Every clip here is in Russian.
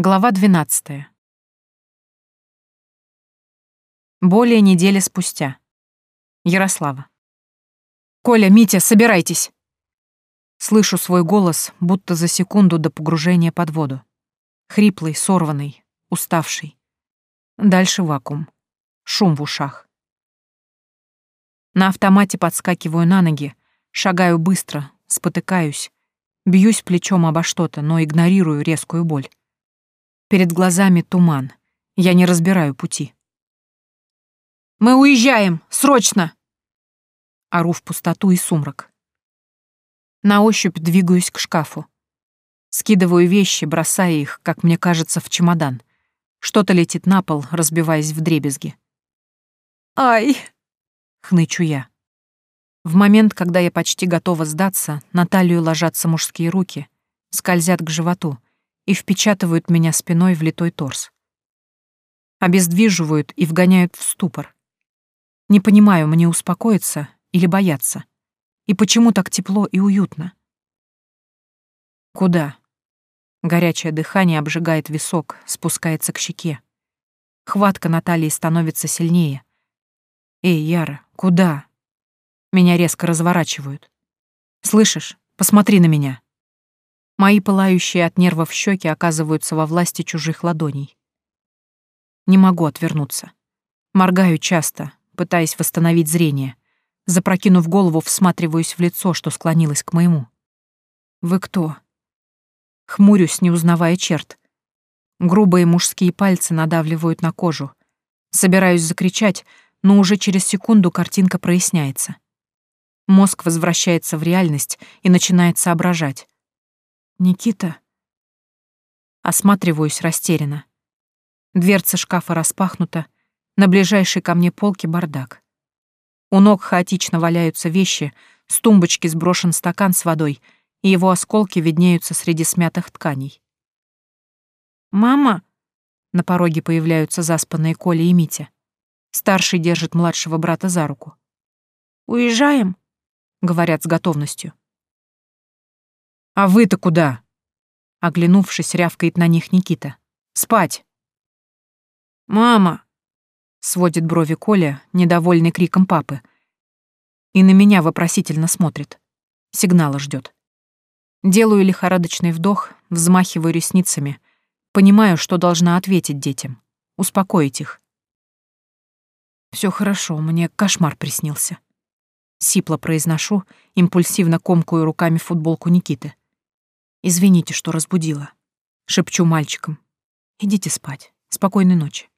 Глава 12. Более недели спустя. Ярослава. «Коля, Митя, собирайтесь!» Слышу свой голос, будто за секунду до погружения под воду. Хриплый, сорванный, уставший. Дальше вакуум. Шум в ушах. На автомате подскакиваю на ноги, шагаю быстро, спотыкаюсь, бьюсь плечом обо что-то, но игнорирую резкую боль. Перед глазами туман. Я не разбираю пути. «Мы уезжаем! Срочно!» Ору в пустоту и сумрак. На ощупь двигаюсь к шкафу. Скидываю вещи, бросая их, как мне кажется, в чемодан. Что-то летит на пол, разбиваясь в дребезги. «Ай!» — хнычу я. В момент, когда я почти готова сдаться, на талию ложатся мужские руки, скользят к животу — и впечатывают меня спиной в литой торс. Обездвиживают и вгоняют в ступор. Не понимаю, мне успокоиться или бояться. И почему так тепло и уютно? Куда? Горячее дыхание обжигает висок, спускается к щеке. Хватка Натальи становится сильнее. «Эй, Яра, куда?» Меня резко разворачивают. «Слышишь? Посмотри на меня!» Мои пылающие от нервов щеки оказываются во власти чужих ладоней. Не могу отвернуться. Моргаю часто, пытаясь восстановить зрение. Запрокинув голову, всматриваюсь в лицо, что склонилось к моему. «Вы кто?» Хмурюсь, не узнавая черт. Грубые мужские пальцы надавливают на кожу. Собираюсь закричать, но уже через секунду картинка проясняется. Мозг возвращается в реальность и начинает соображать. «Никита?» Осматриваюсь растерянно. Дверца шкафа распахнута, на ближайшей ко мне полке бардак. У ног хаотично валяются вещи, с тумбочки сброшен стакан с водой, и его осколки виднеются среди смятых тканей. «Мама!» На пороге появляются заспанные Коля и Митя. Старший держит младшего брата за руку. «Уезжаем?» — говорят с готовностью. «А вы-то куда?» Оглянувшись, рявкает на них Никита. «Спать!» «Мама!» — сводит брови Коля, недовольный криком папы. И на меня вопросительно смотрит. Сигнала ждет. Делаю лихорадочный вдох, взмахиваю ресницами. Понимаю, что должна ответить детям. Успокоить их. Все хорошо, мне кошмар приснился. Сипло произношу, импульсивно комкую руками футболку Никиты. Извините, что разбудила. Шепчу мальчикам. Идите спать. Спокойной ночи.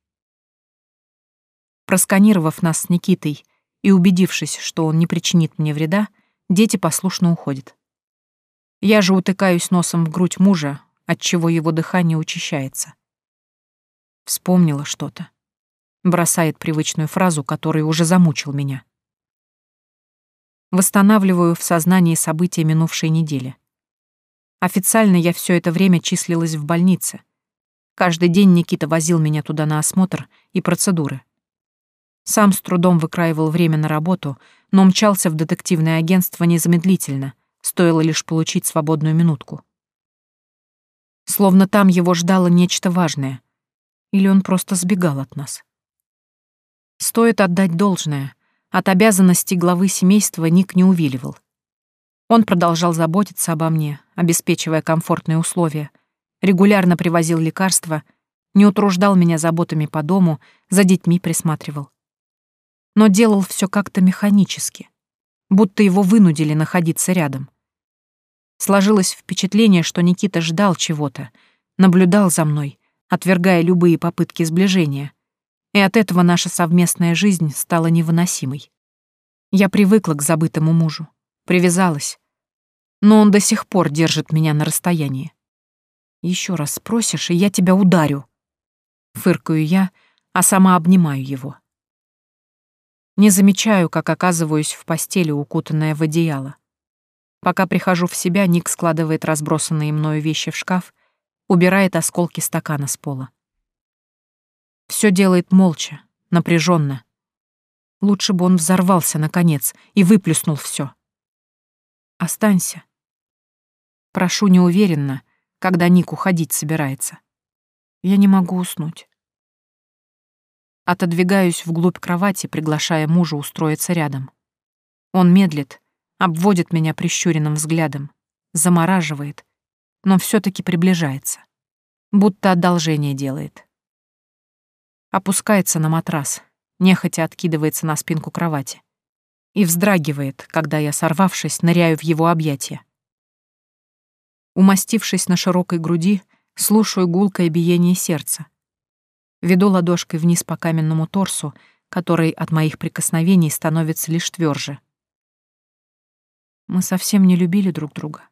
Просканировав нас с Никитой и убедившись, что он не причинит мне вреда, дети послушно уходят. Я же утыкаюсь носом в грудь мужа, отчего его дыхание учащается. Вспомнила что-то. Бросает привычную фразу, которая уже замучил меня. Восстанавливаю в сознании события минувшей недели. Официально я все это время числилась в больнице. Каждый день Никита возил меня туда на осмотр и процедуры. Сам с трудом выкраивал время на работу, но мчался в детективное агентство незамедлительно, стоило лишь получить свободную минутку. Словно там его ждало нечто важное. Или он просто сбегал от нас. Стоит отдать должное. От обязанностей главы семейства Ник не увиливал. Он продолжал заботиться обо мне, обеспечивая комфортные условия, регулярно привозил лекарства, не утруждал меня заботами по дому, за детьми присматривал. Но делал все как-то механически, будто его вынудили находиться рядом. Сложилось впечатление, что Никита ждал чего-то, наблюдал за мной, отвергая любые попытки сближения. И от этого наша совместная жизнь стала невыносимой. Я привыкла к забытому мужу, привязалась, но он до сих пор держит меня на расстоянии. Еще раз спросишь, и я тебя ударю. Фыркаю я, а сама обнимаю его. Не замечаю, как оказываюсь в постели, укутанная в одеяло. Пока прихожу в себя, Ник складывает разбросанные мною вещи в шкаф, убирает осколки стакана с пола. Все делает молча, напряженно. Лучше бы он взорвался, наконец, и выплюснул все. Останься. Прошу неуверенно, когда Ник уходить собирается. Я не могу уснуть. Отодвигаюсь вглубь кровати, приглашая мужа устроиться рядом. Он медлит, обводит меня прищуренным взглядом, замораживает, но все таки приближается, будто одолжение делает. Опускается на матрас, нехотя откидывается на спинку кровати и вздрагивает, когда я, сорвавшись, ныряю в его объятия. Умастившись на широкой груди, слушаю гулкое биение сердца. Веду ладошкой вниз по каменному торсу, который от моих прикосновений становится лишь тверже. Мы совсем не любили друг друга.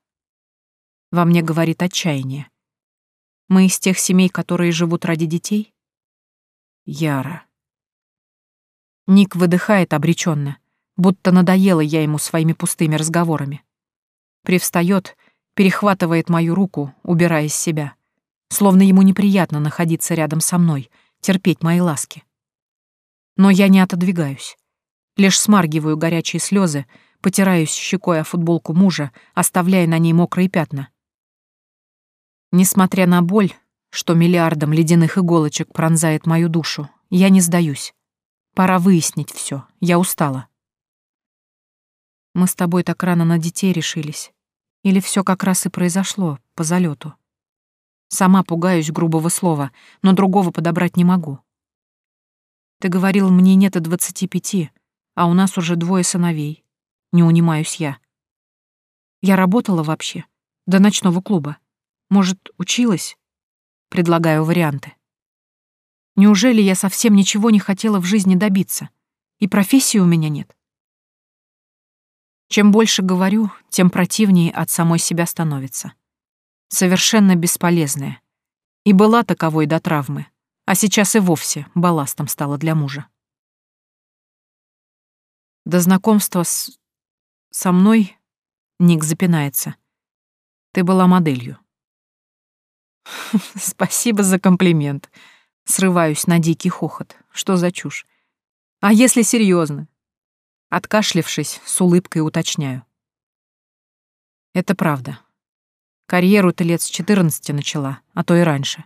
Во мне говорит отчаяние. Мы из тех семей, которые живут ради детей? Яра. Ник выдыхает обреченно, будто надоела я ему своими пустыми разговорами. Привстает, перехватывает мою руку, убирая из себя, словно ему неприятно находиться рядом со мной, терпеть мои ласки. Но я не отодвигаюсь, лишь смаргиваю горячие слезы, потираюсь щекой о футболку мужа, оставляя на ней мокрые пятна. Несмотря на боль, что миллиардом ледяных иголочек пронзает мою душу, я не сдаюсь. Пора выяснить все. Я устала. Мы с тобой так рано на детей решились. Или все как раз и произошло, по залету. Сама пугаюсь грубого слова, но другого подобрать не могу. Ты говорил, мне нет и двадцати пяти, а у нас уже двое сыновей. Не унимаюсь я. Я работала вообще, до ночного клуба. Может, училась? Предлагаю варианты. Неужели я совсем ничего не хотела в жизни добиться? И профессии у меня нет? Чем больше говорю, тем противнее от самой себя становится. Совершенно бесполезная. И была таковой до травмы, а сейчас и вовсе балластом стала для мужа. До знакомства с... со мной Ник запинается. Ты была моделью. Спасибо за комплимент. Срываюсь на дикий хохот. Что за чушь? А если серьезно? Откашлившись, с улыбкой уточняю. Это правда. Карьеру ты лет с 14 начала, а то и раньше.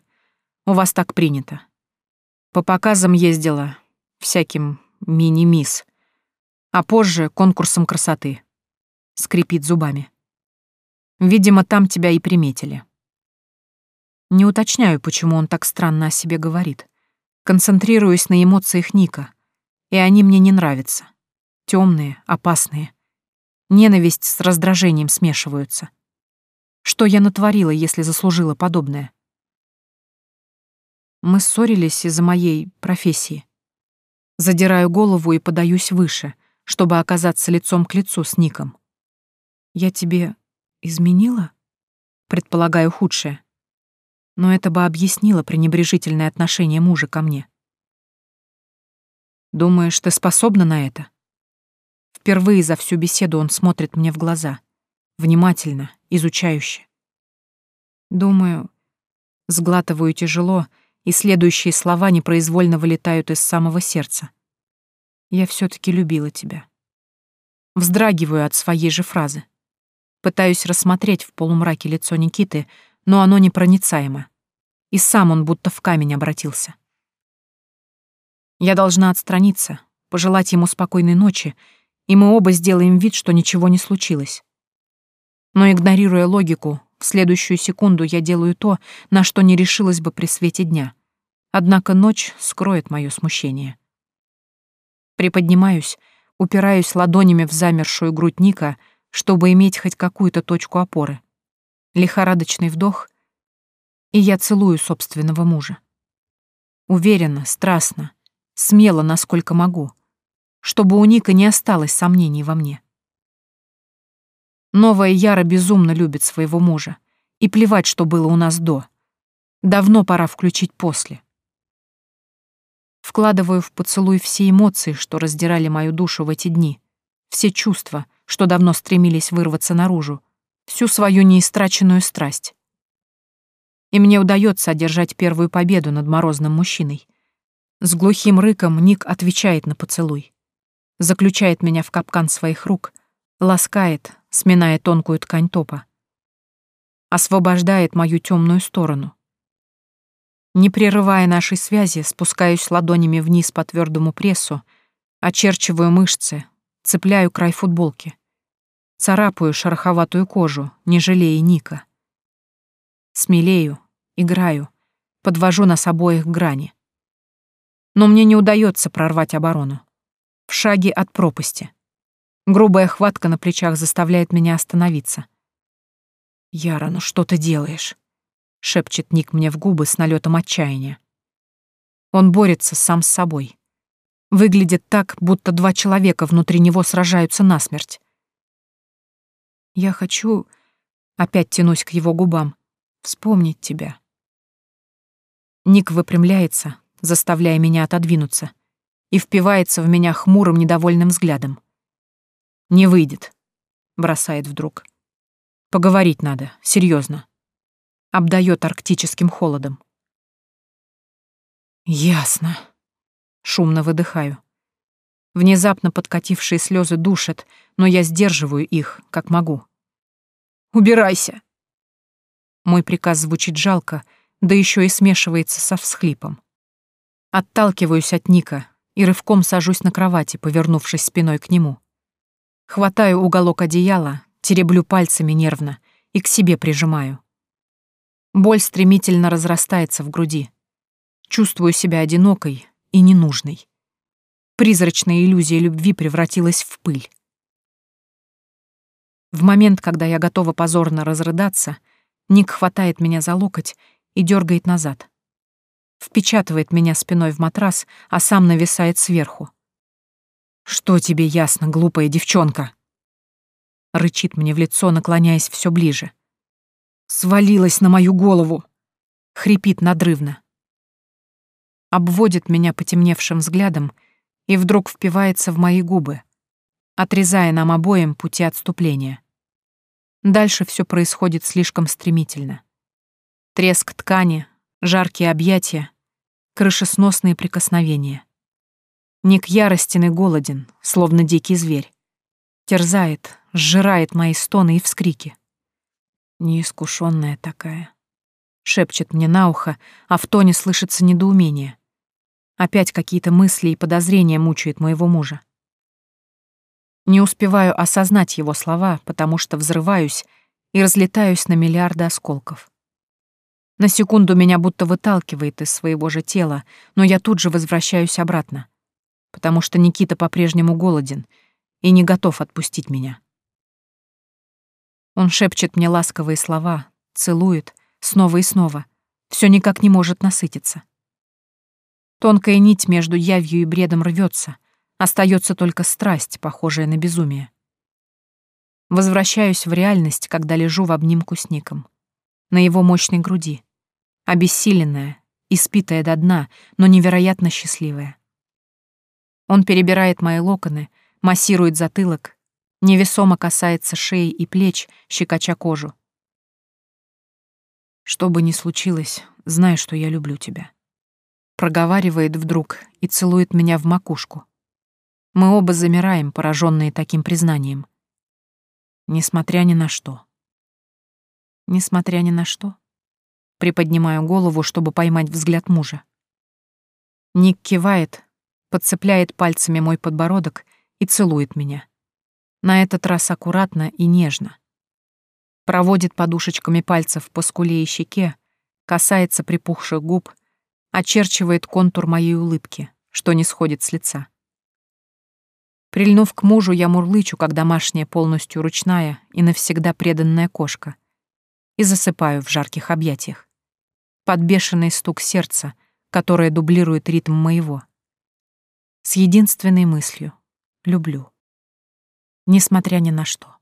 У вас так принято. По показам ездила, всяким мини-мисс. А позже конкурсом красоты. Скрипит зубами. Видимо, там тебя и приметили. Не уточняю, почему он так странно о себе говорит. Концентрируюсь на эмоциях Ника, и они мне не нравятся. Темные, опасные. Ненависть с раздражением смешиваются. Что я натворила, если заслужила подобное? Мы ссорились из-за моей профессии. Задираю голову и подаюсь выше, чтобы оказаться лицом к лицу с Ником. Я тебе изменила? Предполагаю худшее но это бы объяснило пренебрежительное отношение мужа ко мне. «Думаешь, ты способна на это?» Впервые за всю беседу он смотрит мне в глаза, внимательно, изучающе. Думаю, сглатываю тяжело, и следующие слова непроизвольно вылетают из самого сердца. Я все таки любила тебя. Вздрагиваю от своей же фразы. Пытаюсь рассмотреть в полумраке лицо Никиты, но оно непроницаемо. И сам он будто в камень обратился. Я должна отстраниться, пожелать ему спокойной ночи, и мы оба сделаем вид, что ничего не случилось. Но, игнорируя логику, в следующую секунду я делаю то, на что не решилась бы при свете дня. Однако ночь скроет мое смущение. Приподнимаюсь, упираюсь ладонями в замершую грудь Ника, чтобы иметь хоть какую-то точку опоры лихорадочный вдох, и я целую собственного мужа. Уверенно, страстно, смело, насколько могу, чтобы у Ника не осталось сомнений во мне. Новая Яра безумно любит своего мужа, и плевать, что было у нас до. Давно пора включить после. Вкладываю в поцелуй все эмоции, что раздирали мою душу в эти дни, все чувства, что давно стремились вырваться наружу, всю свою неистраченную страсть. И мне удается одержать первую победу над морозным мужчиной. С глухим рыком Ник отвечает на поцелуй. Заключает меня в капкан своих рук, ласкает, сминая тонкую ткань топа. Освобождает мою темную сторону. Не прерывая нашей связи, спускаюсь ладонями вниз по твердому прессу, очерчиваю мышцы, цепляю край футболки. Царапаю шероховатую кожу, не жалея Ника. Смелею, играю, подвожу нас обоих к грани. Но мне не удается прорвать оборону. В шаге от пропасти. Грубая хватка на плечах заставляет меня остановиться. «Яра, ну что ты делаешь?» — шепчет Ник мне в губы с налетом отчаяния. Он борется сам с собой. Выглядит так, будто два человека внутри него сражаются насмерть. Я хочу... Опять тянусь к его губам. Вспомнить тебя. Ник выпрямляется, заставляя меня отодвинуться, и впивается в меня хмурым недовольным взглядом. «Не выйдет», — бросает вдруг. «Поговорить надо, серьезно. Обдает арктическим холодом. «Ясно», — шумно выдыхаю. Внезапно подкатившие слезы душат, но я сдерживаю их, как могу. «Убирайся!» Мой приказ звучит жалко, да еще и смешивается со всхлипом. Отталкиваюсь от Ника и рывком сажусь на кровати, повернувшись спиной к нему. Хватаю уголок одеяла, тереблю пальцами нервно и к себе прижимаю. Боль стремительно разрастается в груди. Чувствую себя одинокой и ненужной. Призрачная иллюзия любви превратилась в пыль. В момент, когда я готова позорно разрыдаться, Ник хватает меня за локоть и дергает назад. Впечатывает меня спиной в матрас, а сам нависает сверху. «Что тебе ясно, глупая девчонка?» Рычит мне в лицо, наклоняясь все ближе. «Свалилась на мою голову!» Хрипит надрывно. Обводит меня потемневшим взглядом и вдруг впивается в мои губы, отрезая нам обоим пути отступления. Дальше все происходит слишком стремительно. Треск ткани, жаркие объятия, крышесносные прикосновения. Ник яростен и голоден, словно дикий зверь. Терзает, сжирает мои стоны и вскрики. Неискушенная такая. Шепчет мне на ухо, а в тоне слышится недоумение. Опять какие-то мысли и подозрения мучают моего мужа. Не успеваю осознать его слова, потому что взрываюсь и разлетаюсь на миллиарды осколков. На секунду меня будто выталкивает из своего же тела, но я тут же возвращаюсь обратно, потому что Никита по-прежнему голоден и не готов отпустить меня. Он шепчет мне ласковые слова, целует, снова и снова, все никак не может насытиться. Тонкая нить между явью и бредом рвется, остается только страсть, похожая на безумие. Возвращаюсь в реальность, когда лежу в обнимку с Ником. На его мощной груди. Обессиленная, испитая до дна, но невероятно счастливая. Он перебирает мои локоны, массирует затылок, невесомо касается шеи и плеч, щекоча кожу. Что бы ни случилось, знай, что я люблю тебя проговаривает вдруг и целует меня в макушку. Мы оба замираем, пораженные таким признанием. Несмотря ни на что. Несмотря ни на что. Приподнимаю голову, чтобы поймать взгляд мужа. Ник кивает, подцепляет пальцами мой подбородок и целует меня. На этот раз аккуратно и нежно. Проводит подушечками пальцев по скуле и щеке, касается припухших губ — очерчивает контур моей улыбки, что не сходит с лица. Прильнув к мужу, я мурлычу, как домашняя полностью ручная и навсегда преданная кошка, и засыпаю в жарких объятиях. Под бешеный стук сердца, которое дублирует ритм моего. С единственной мыслью — люблю. Несмотря ни на что.